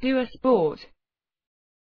Do a sport.